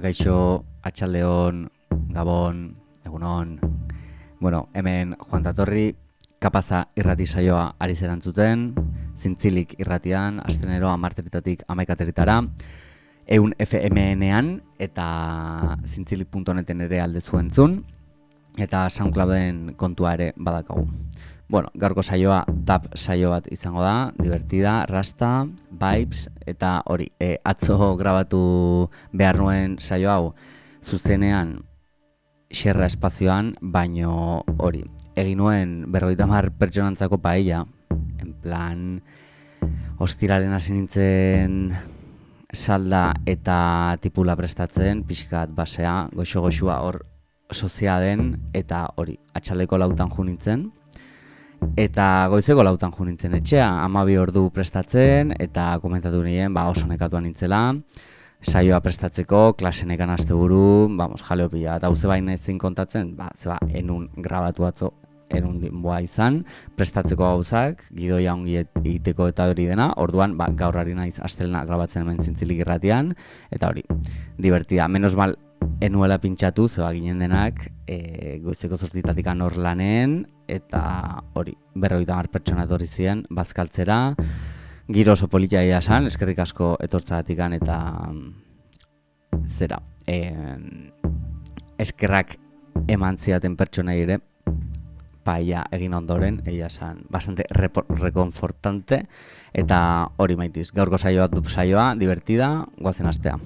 Apakaixo, Atxaldeon, Gabon, Egunon. Bueno, hemen Juan Tatorri, kapaza irrati saioa ari zerantzuten, zintzilik irratian, astenero amarteritatik amaikateritara, eun FMN-ean eta zintzilik.neten ere alde zuentzun, eta SoundClouden kontua ere badakagu. Bueno, gaurko saioa tap saio bat izango da, divertida, rasta, vibes, eta hori, e, atzo grabatu behar nuen saio hau. Zuzenean xerra espazioan, baino hori, egin nuen berroita mar pertsonantzako paella, en plan, ostiralen hasi nintzen salda eta tipula prestatzen, pixkat basea, goxo-goxua hor sozia den, eta hori, atxaleko lautan ju nintzen, Eta goizeko lautan jo nintzen etxea, amabi ordu prestatzen, eta komentatu nien, ba, oso nekatuan nintzela, saioa prestatzeko, klasenekan aste buru, vamos, jaleo pila, eta hauze baina ezin kontatzen, ba, zeba, enun grabatu atzo, enun boa izan, prestatzeko gauzak, gidoia ongi egiteko eta hori dena, orduan, ba, gaur hari naiz astelena grabatzen hemen zintzilik irratian, eta hori, divertida, menos mal, enuela pintxatu, zeba ginen denak, e, goizeko sortitatik anor lanen, eta hori, berroita mar pertsona etorri ziren, bazkaltzera, giro oso politia ia san, eskerrik asko etortzagatik eta mm, zera, e, eskerrak eman ziaten pertsona ere, paia egin ondoren, egia san, bastante rekonfortante, eta hori maitiz, gaurko saioa dut saioa, divertida, guazen astea.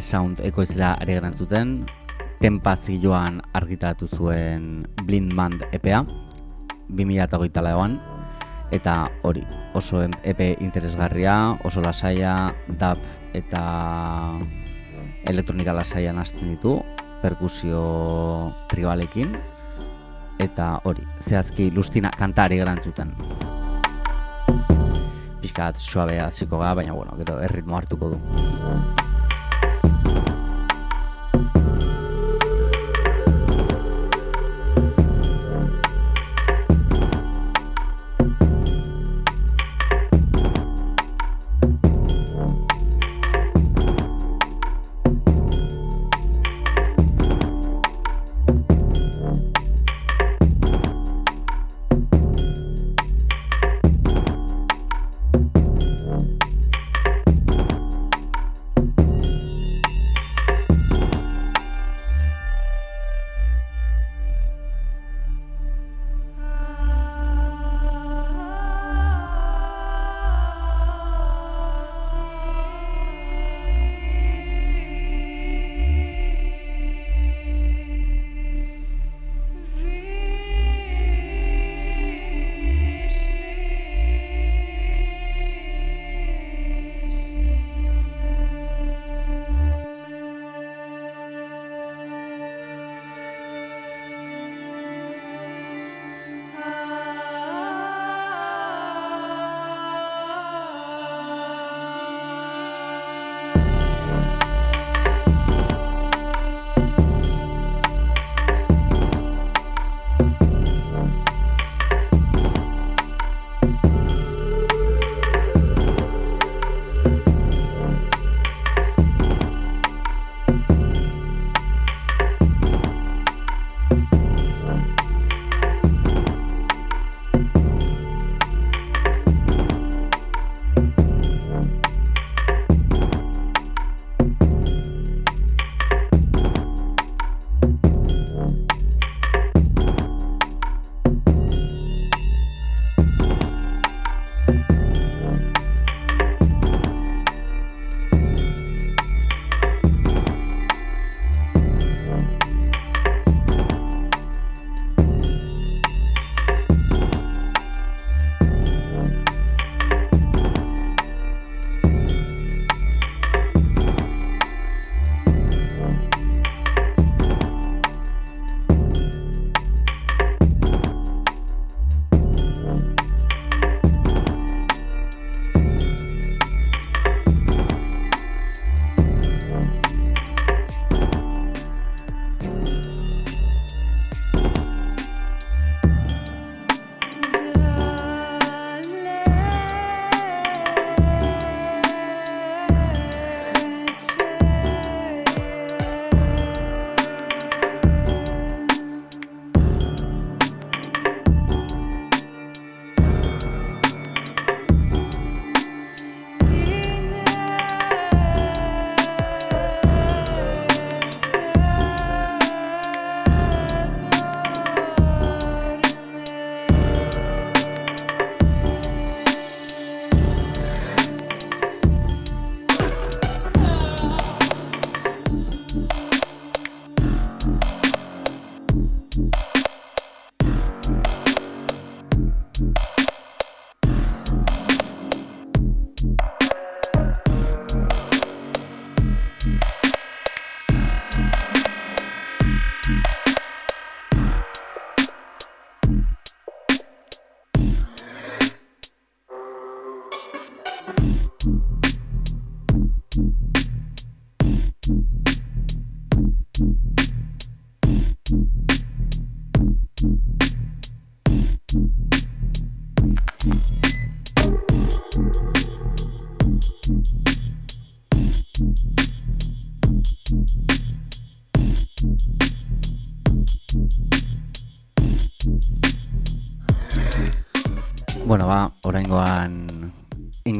Sound ekoizlea ari garantzuten, tempa zioan argitatu zuen Blind Man EPA, 2008 lauan, eta hori, oso EP interesgarria, oso lasaia, dab eta elektronika lasaia hasten ditu, perkusio tribalekin, eta hori, zehazki lustina kantari garantzuten. Piskat suabea ziko ga, baina bueno, gero erritmo hartuko du.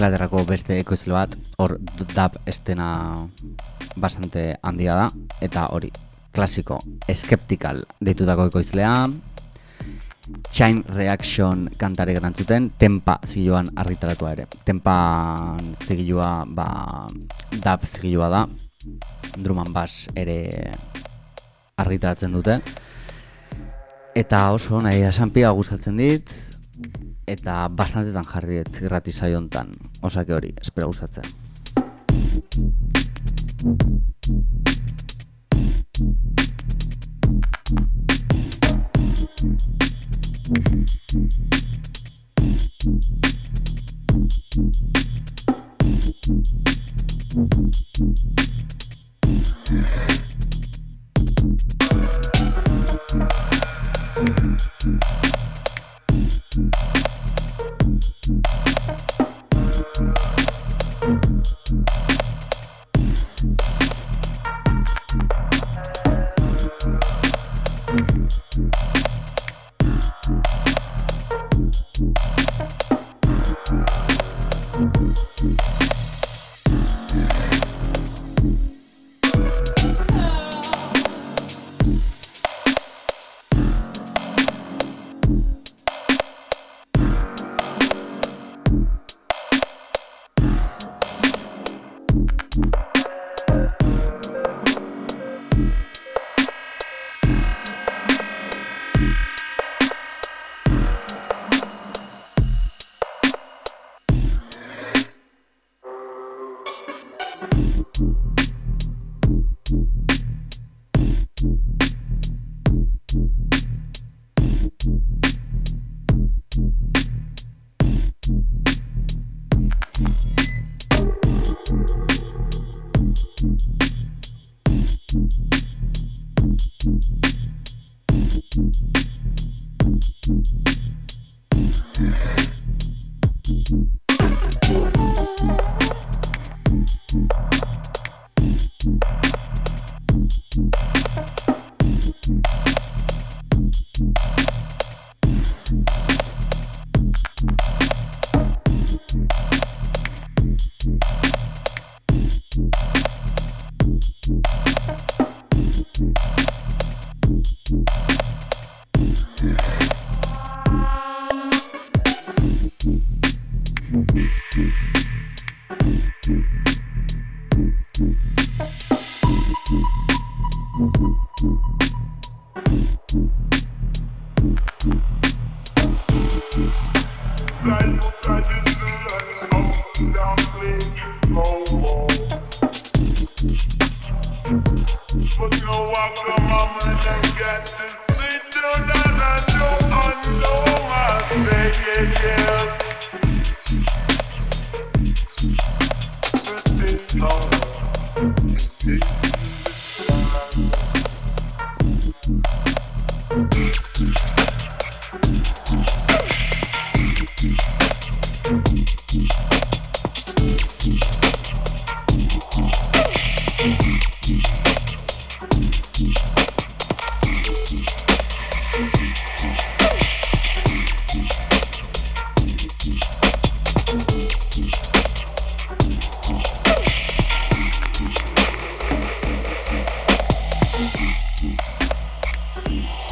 Inglaterrako beste ekoizle bat, hor dab estena bastante handia da, eta hori, klasiko, skeptical deitutako ekoizlea, Chain Reaction kantare garantzuten, tempa ziloan argitaratua ere. Tempa zigilua, ba, dab zigilua da, druman bas ere argitaratzen dute. Eta oso nahi esanpia gustatzen dit, eta bastantetan jarriet irrati saiontan. Osake hori, espero gustatzen.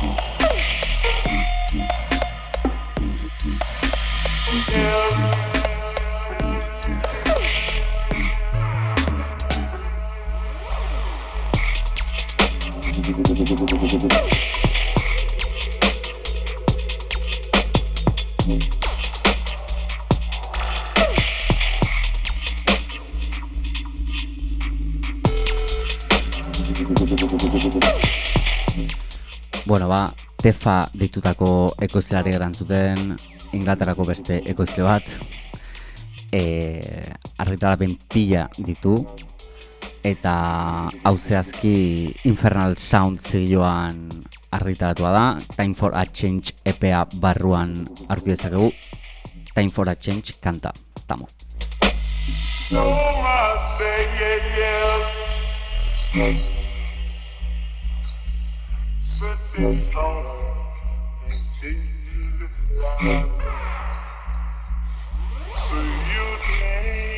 Bueno, Tefa ditutako ekoizleari garantzuten Inglaterrako beste ekoizle bat. E, argitarapen pila ditu, eta hau zehazki Infernal Sound zioan argitaratua da, Time for a Change EPA barruan hartu dezakegu, Time for a Change kanta, tamo. No, I say yeah, yeah. Sitting life. See you later.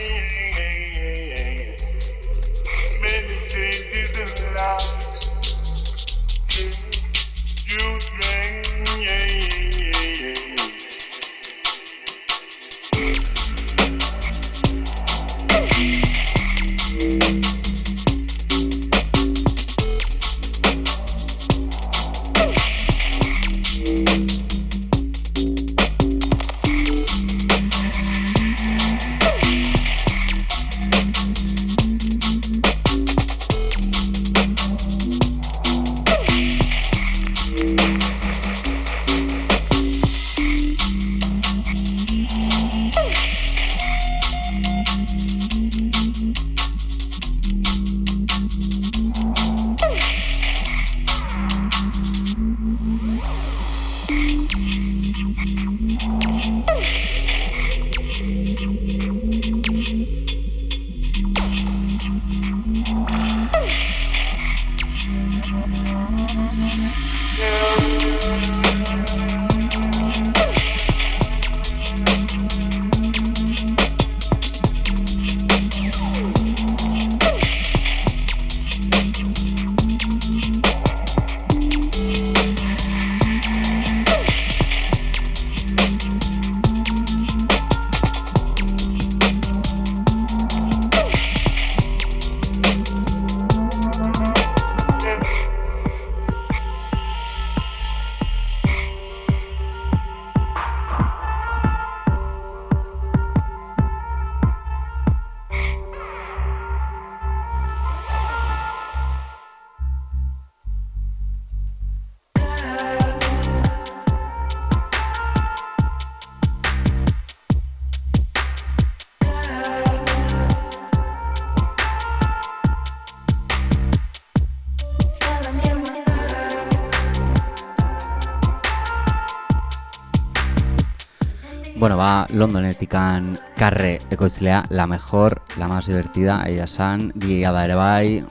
Londonetikan karre ekoitzlea, la mejor, la más divertida, ella san, dia da ere bai.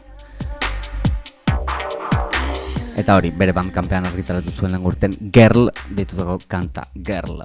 Eta hori, bere bandkampean argitaratu zuen lengurten, Girl ditutako kanta, Girl.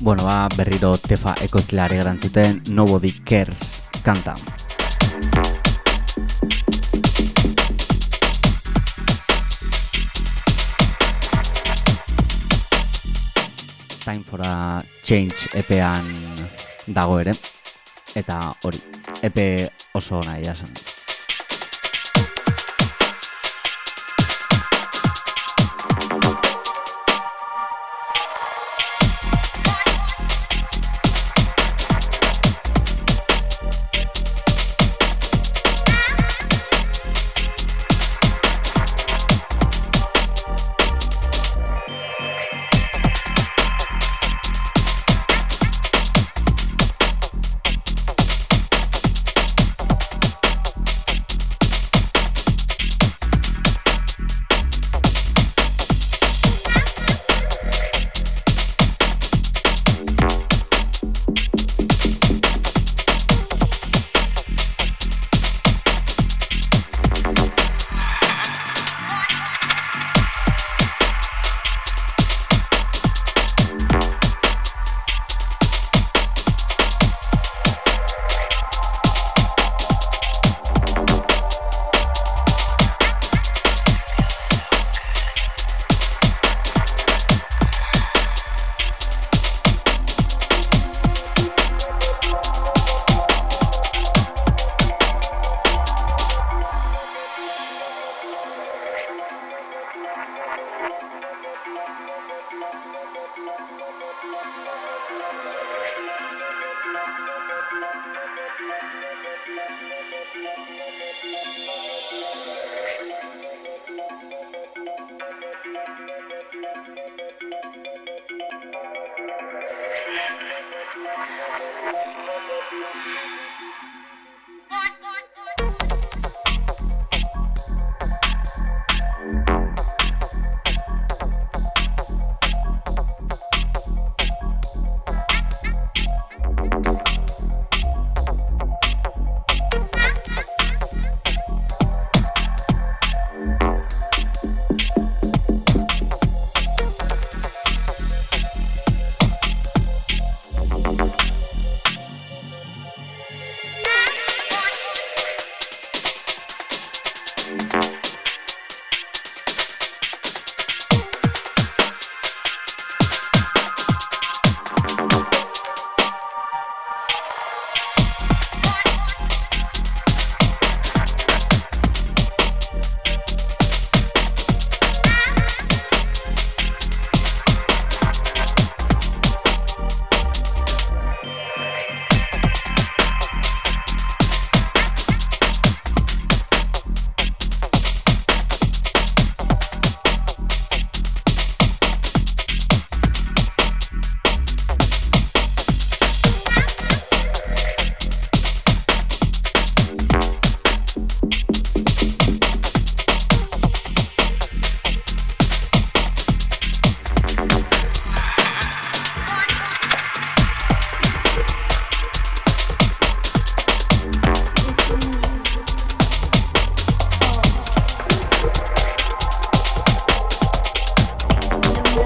Bueno, ba, berriro tefa ekoizleari garantzuten Nobody Cares kanta. Time for a Change epean dago ere. Eta hori, epe oso nahi jasen.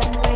yeah.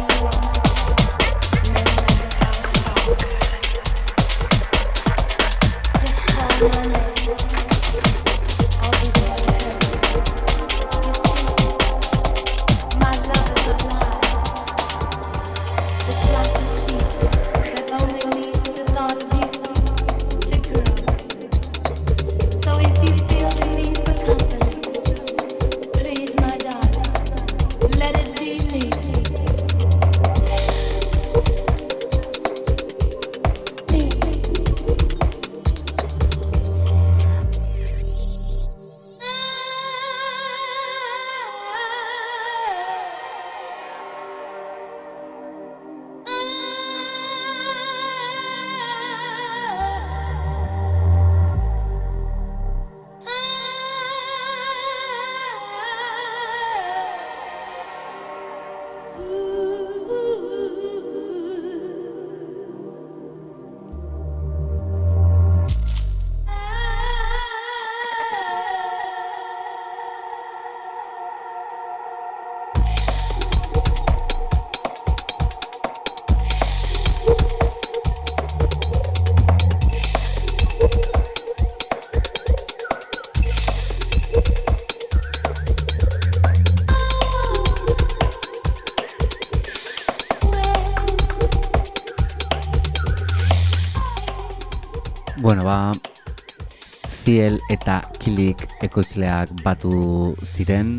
Ziel eta Kilik ekoizleak batu ziren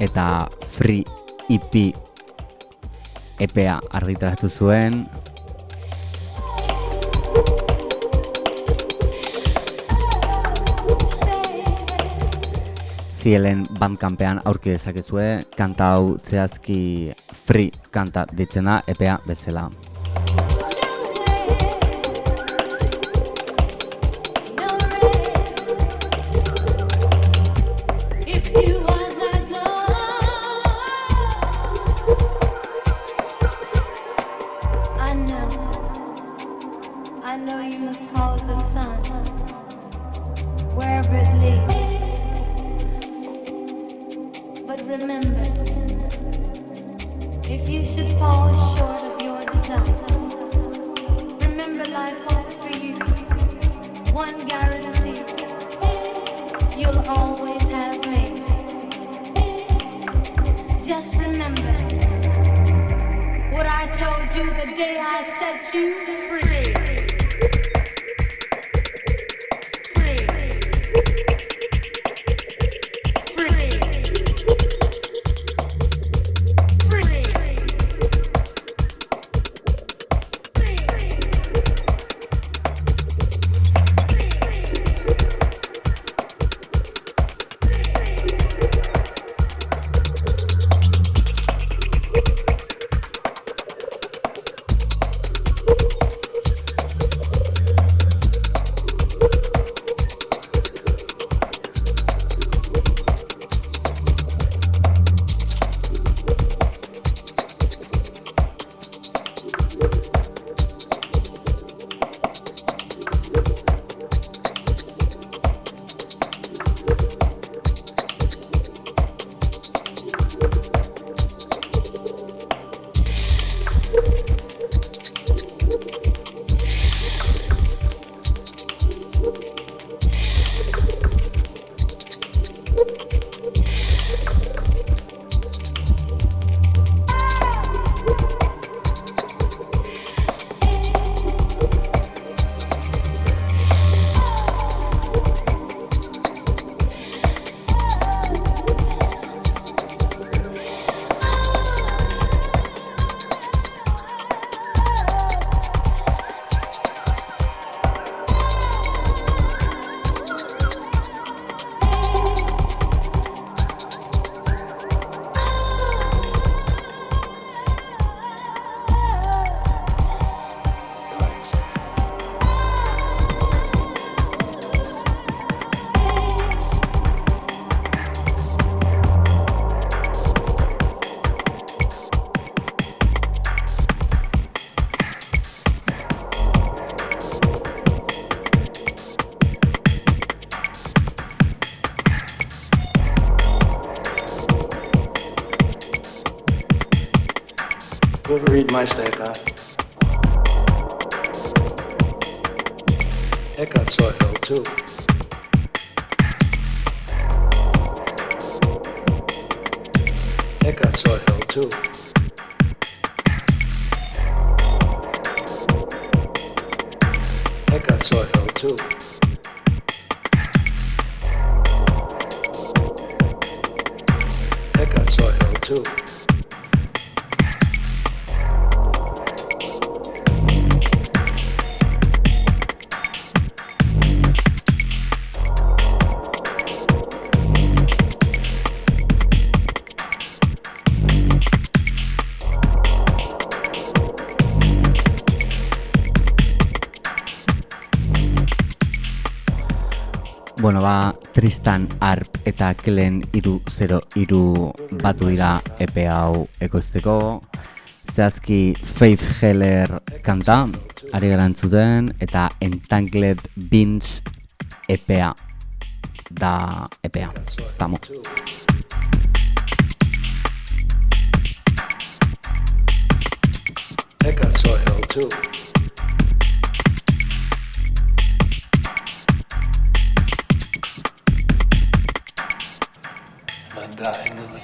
eta Free EP EPA argitaratu zuen Zielen bandkampean aurki dezakezue, kanta hau zehazki free kanta ditzena EPA bezala. Bueno, ba, Tristan Arp eta Kelen iru zero iru batu dira epe hau ekoizteko. Zehazki Faith Heller kanta, ari garantzuten, eta Entangled Beans epea da epea. Estamo. Eka soil too. Bueno,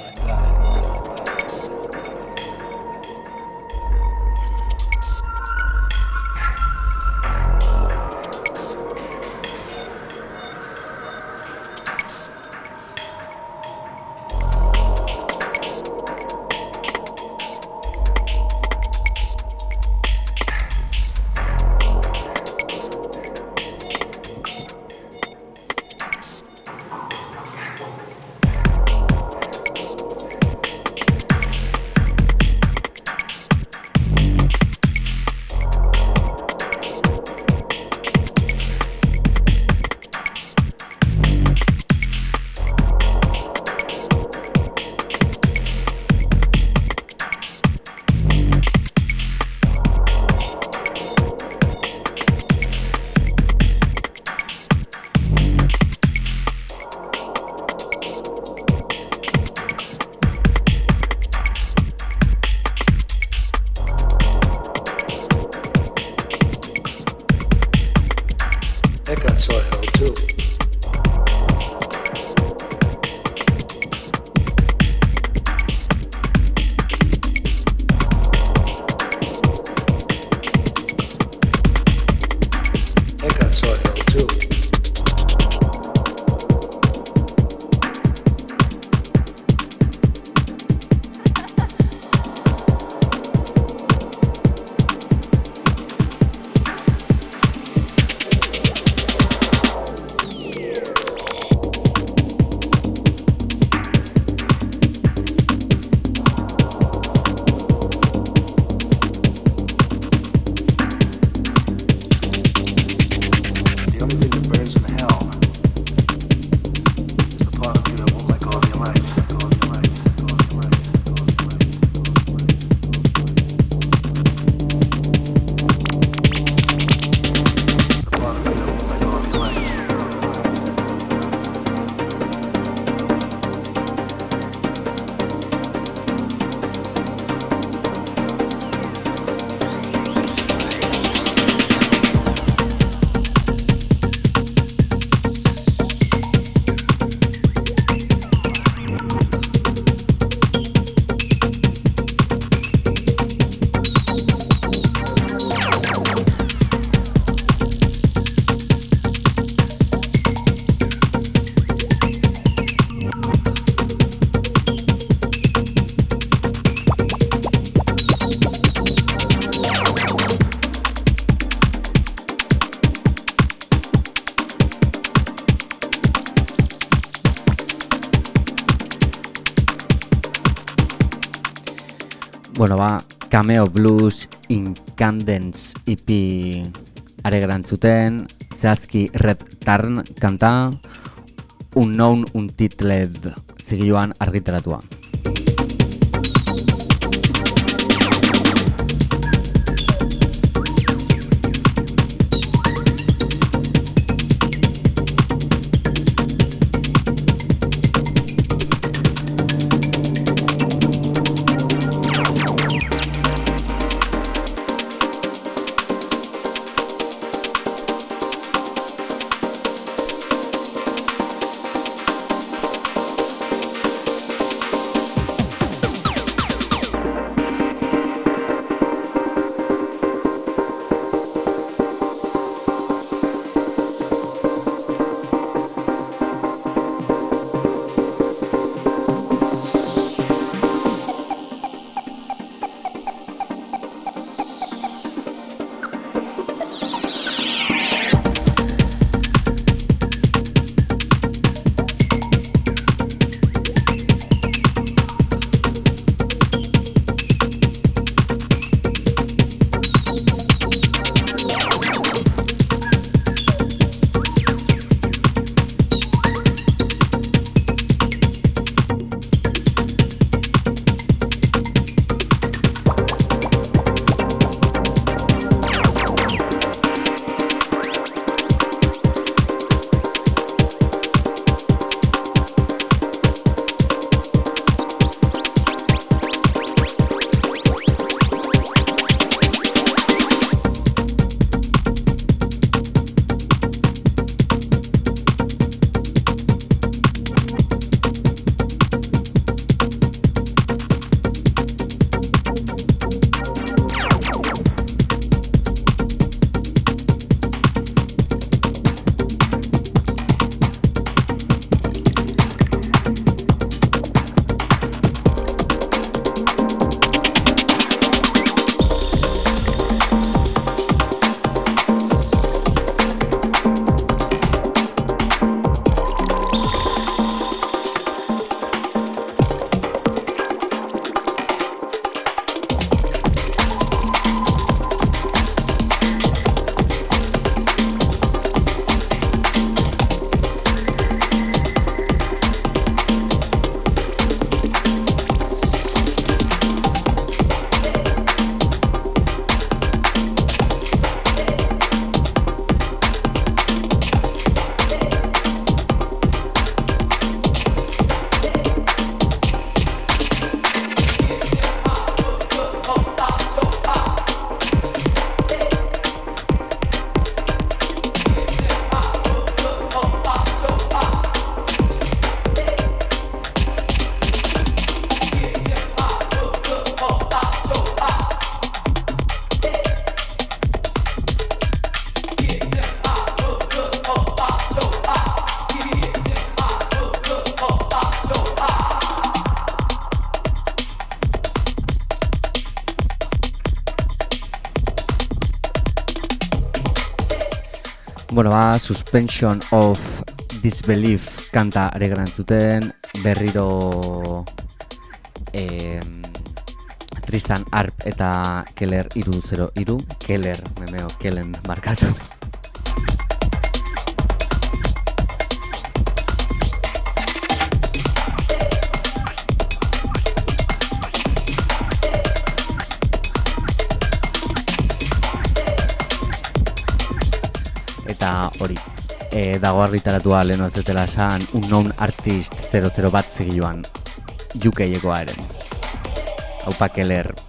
bueno ba, Cameo Blues Incandence EP are garantzuten, zehazki Red Tarn kanta, Unknown Untitled zigiluan argitaratua. Suspension of Disbelief kanta gara entzuten, berriro eh, Tristan Arp eta Keller iru zero iru, Keller, memeo, Kellen markatu. Hori, e, dago argitaratua lehen zetela esan Unknown Artist 00 bat zigiluan UK-ekoa eren. Haupa Keller.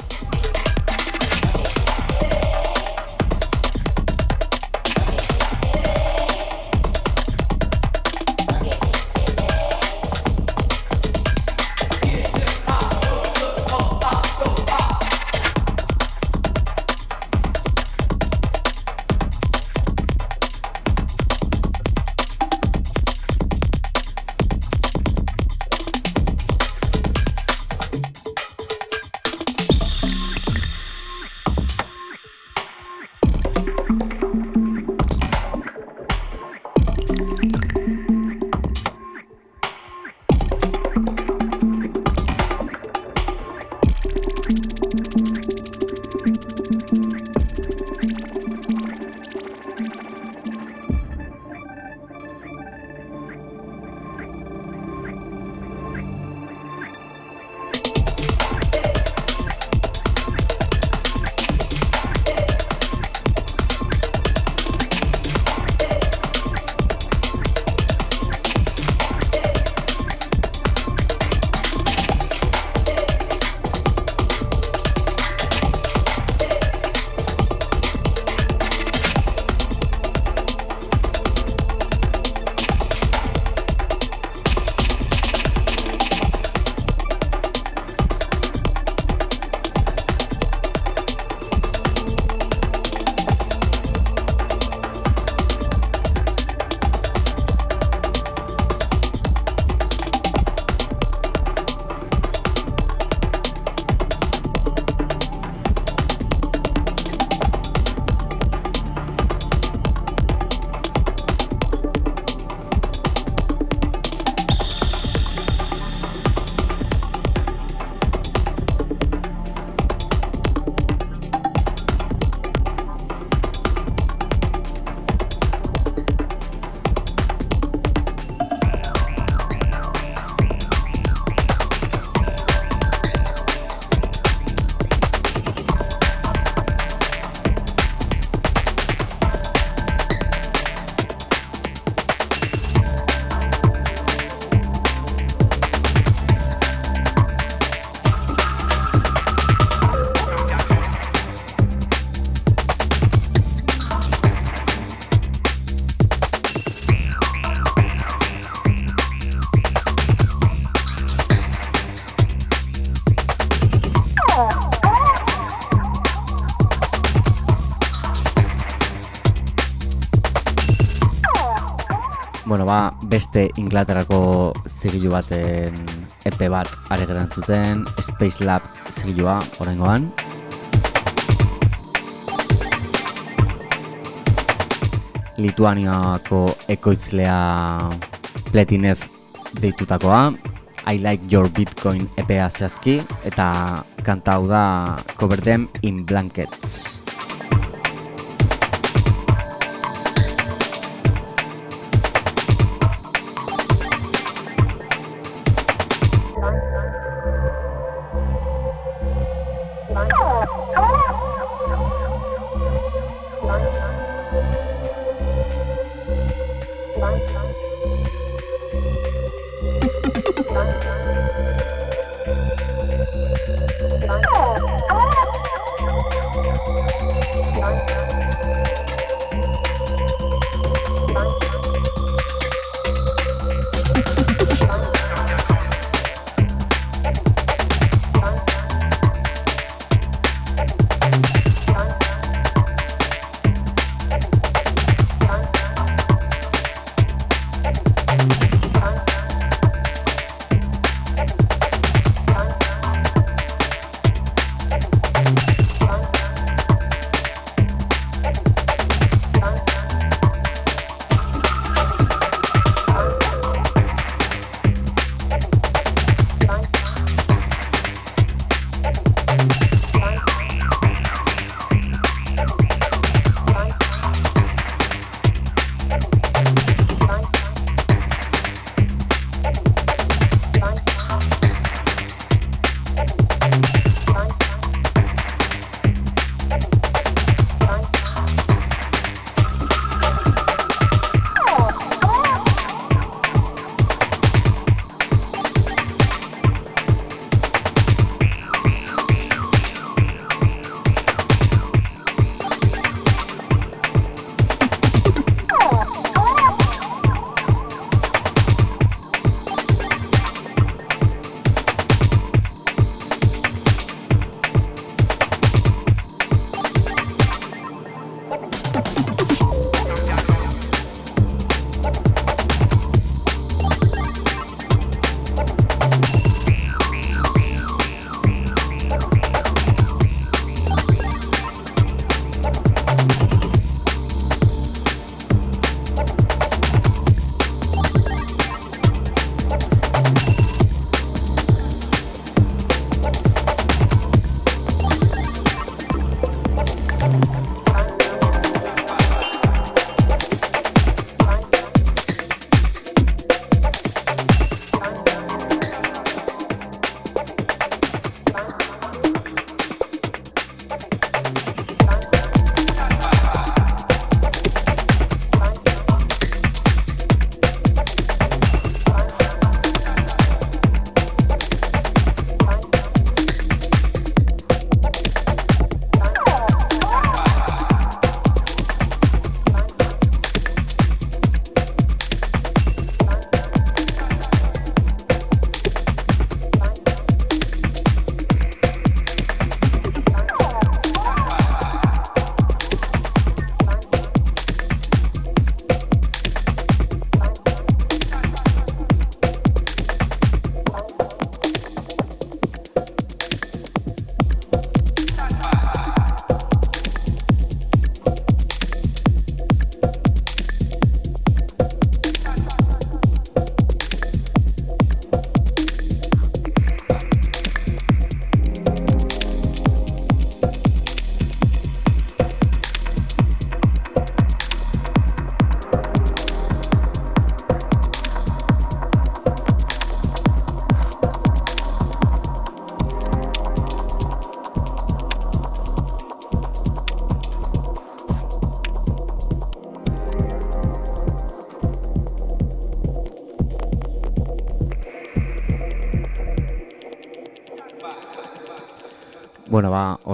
Beste Inglaterrako zigilu baten EP bat ari geran zuten, Space Lab zigilua oraingoan. Lituaniako ekoizlea Pletinev deitutakoa, I Like Your Bitcoin EPA zehazki, eta kanta hau da Cover Them in Blankets.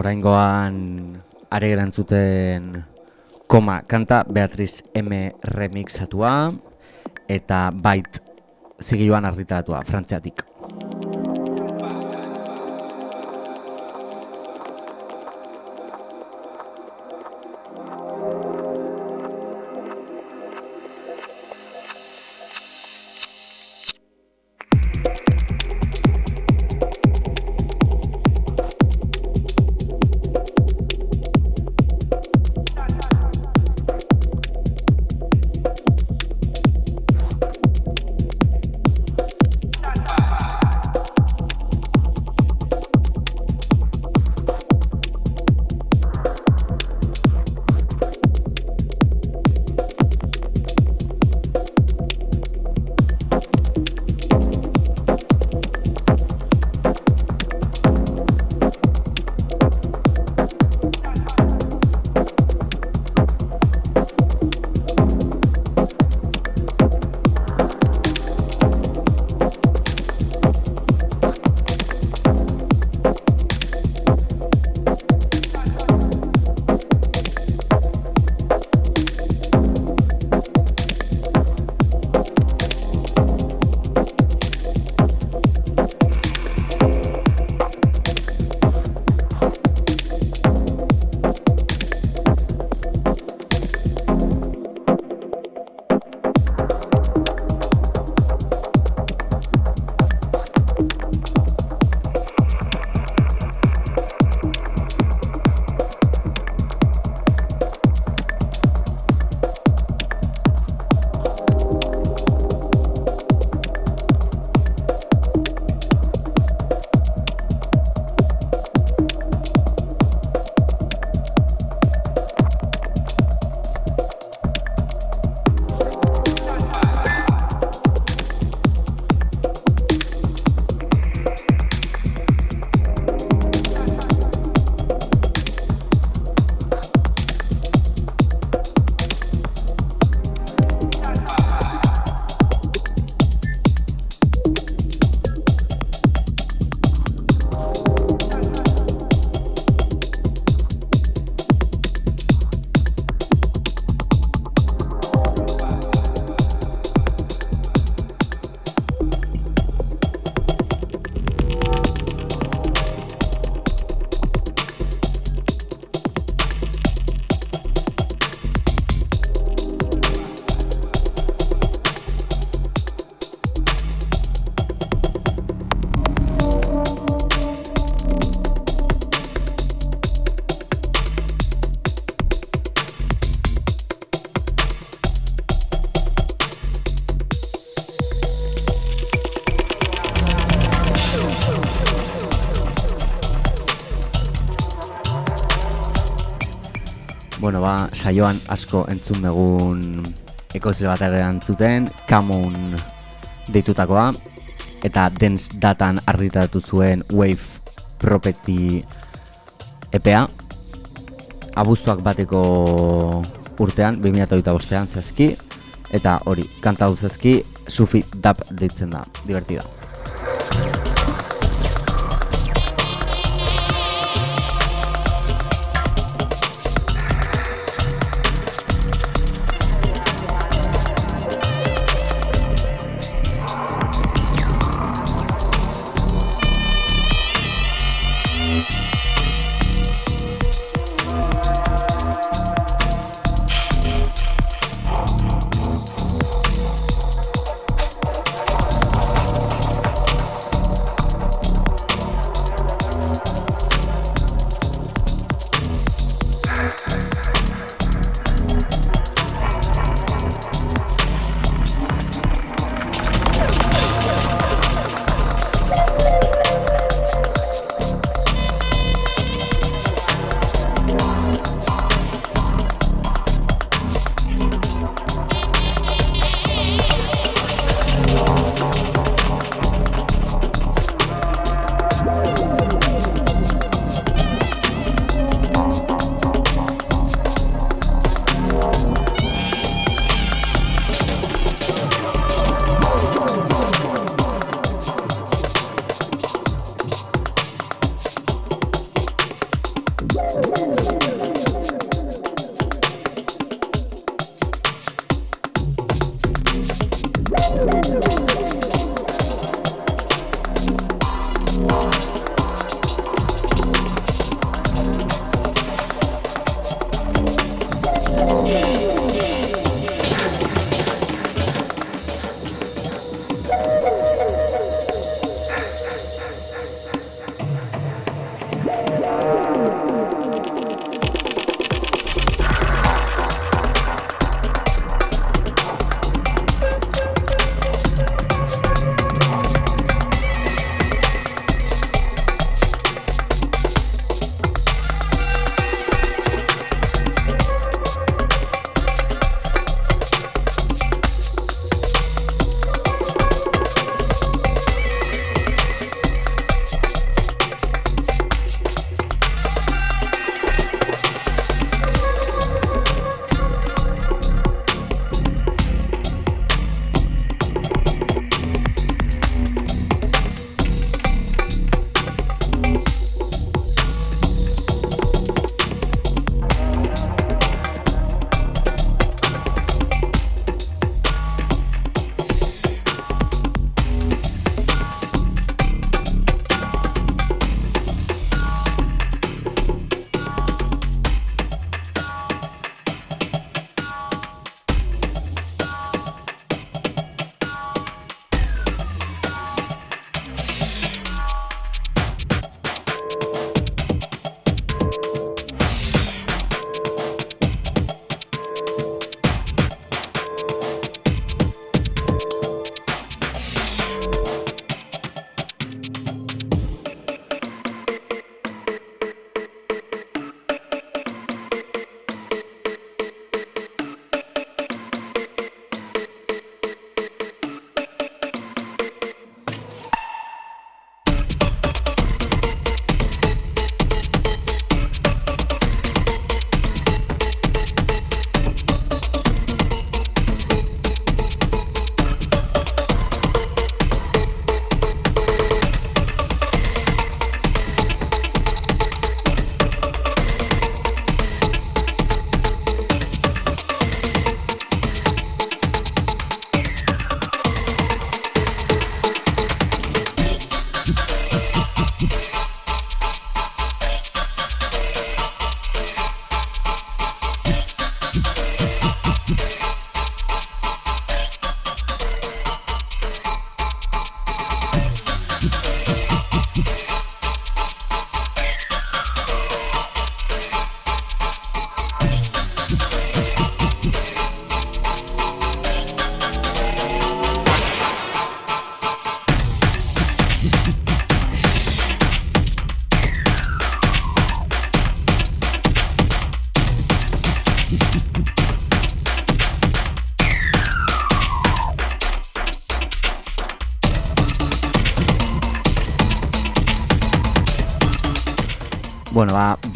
Oraingoan are erantzuten koma kanta Beatriz M remixatua eta bait zigiluan argitaratua frantziatik. Bueno, ba, saioan asko entzun dugun ekoizle bat ere entzuten, Kamun deitutakoa, eta Dance Datan argitaratu zuen Wave Property EPA, abuztuak bateko urtean, 2008 bostean zehazki, eta hori, kanta hau zehazki, Sufi Dab deitzen da, divertida.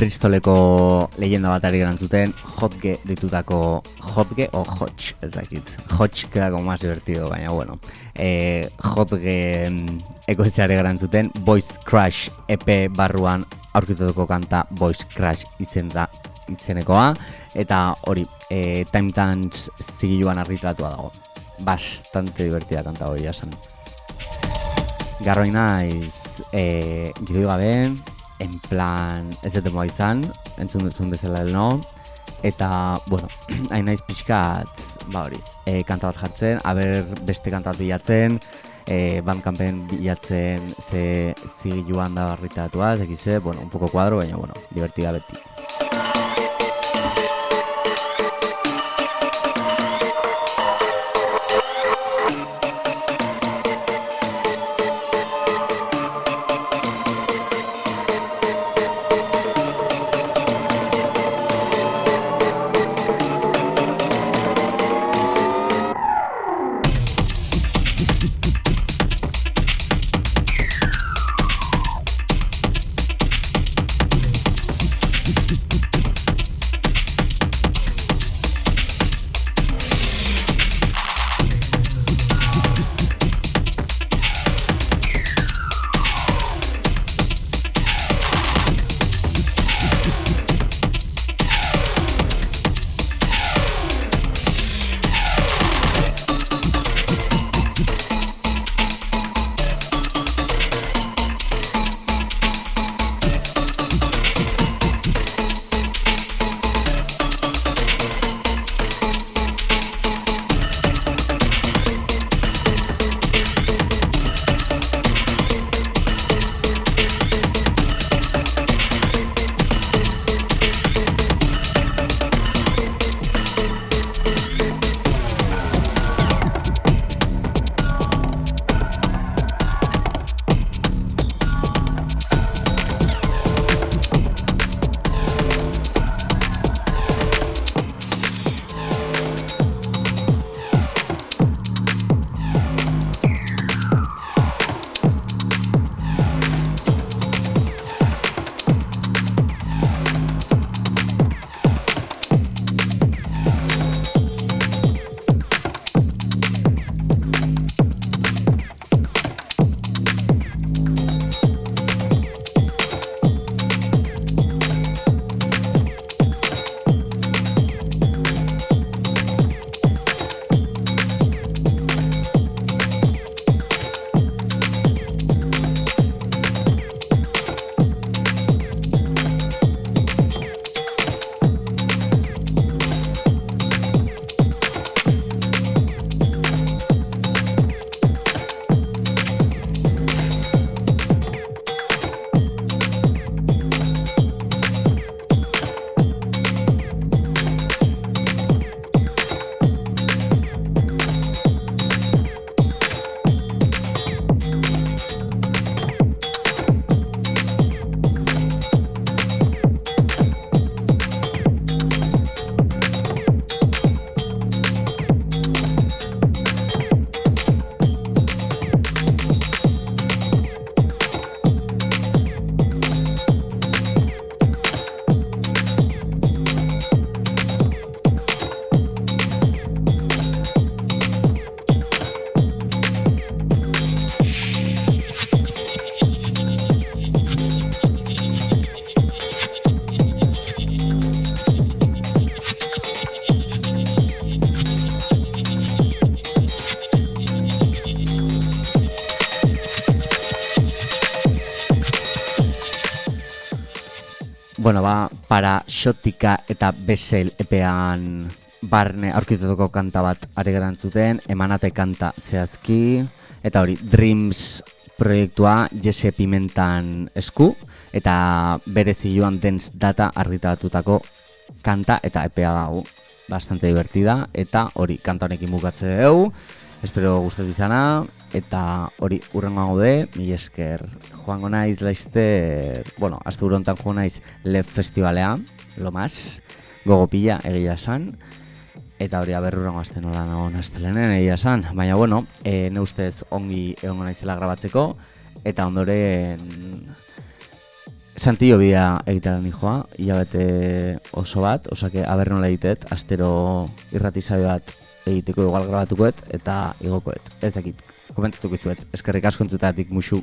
Bueno, Bristoleko leyenda bat ari gerantzuten, Hotge ditutako Hotge o Hotch, ez dakit. Hotch queda como más divertido, baina bueno. Eh, Hotge mm, ekoizteari gerantzuten, Voice Crash EP barruan aurkitutuko kanta Voice Crash izen da izenekoa, eta hori, e, Time Dance zigiluan argitratua dago. Bastante divertida kanta hori, jasan. Garroi naiz, e, gidoi gabe, en plan, ez dut moa izan, entzun duzun bezala no, eta, bueno, hain naiz pixkat, ba hori, e, kanta bat jartzen, aber beste kanta bat bilatzen, e, bandkampen bilatzen ze zigiluan da barritatua, ez ekize, bueno, un poco cuadro, baina, bueno, divertida beti. Bueno, ba, para Xotika eta Besel epean barne aurkitutuko kanta bat ari gerantzuten, emanate kanta zehazki, eta hori, Dreams proiektua Jesse Pimentan esku, eta bere zioan Dance Data argitaratutako kanta eta epea dago. Bastante divertida, eta hori, kanta honekin bukatze dugu, espero gustatu izana, eta hori, urrengo gaude, mi esker, joango naiz laizter, bueno, azte urontan joango naiz Lef Festivalea, lo más, gogopila egia esan, eta hori aberrurrengo azte nola nagoen astelenen egia esan, baina bueno, e, ne ustez ongi egongo naizela grabatzeko, eta ondoren Santillo bidea egitera nijoa, hilabete oso bat, osake aber nola astero irrati saio bat egiteko igual grabatukoet eta igokoet. Ez dakit, komentatuko izuet, eskerrik asko entzutatik musu.